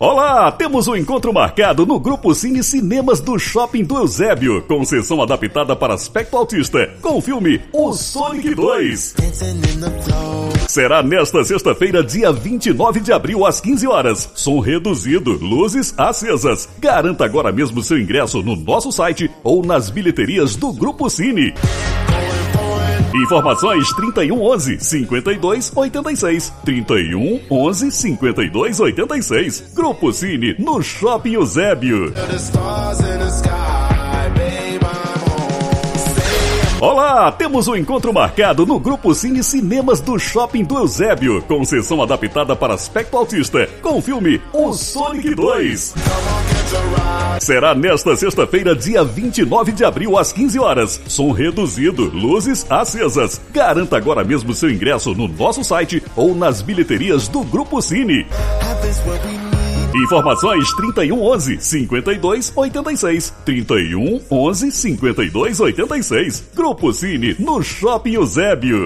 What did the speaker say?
Olá, temos um encontro marcado no Grupo Cine Cinemas do Shopping do Eusébio, com sessão adaptada para aspecto autista, com o filme O Sonic 2. Será nesta sexta-feira, dia 29 de abril, às 15 horas. Som reduzido, luzes acesas. Garanta agora mesmo seu ingresso no nosso site ou nas bilheterias do Grupo Cine. Informações 31 11 52 86. 31 11 52 86. Grupo Cine no Shopping Eusébio. Olá, temos um encontro marcado no Grupo Cine Cinemas do Shopping do Eusébio, com sessão adaptada para aspecto autista, com o filme O Sonic 2. Será nesta sexta-feira, dia 29 de abril, às 15 horas. Som reduzido, luzes acesas. Garanta agora mesmo seu ingresso no nosso site ou nas bilheterias do Grupo Cine. Informações 31 11 52 86. 31 11 52 86. Grupo Cine no Shopping Eusébio.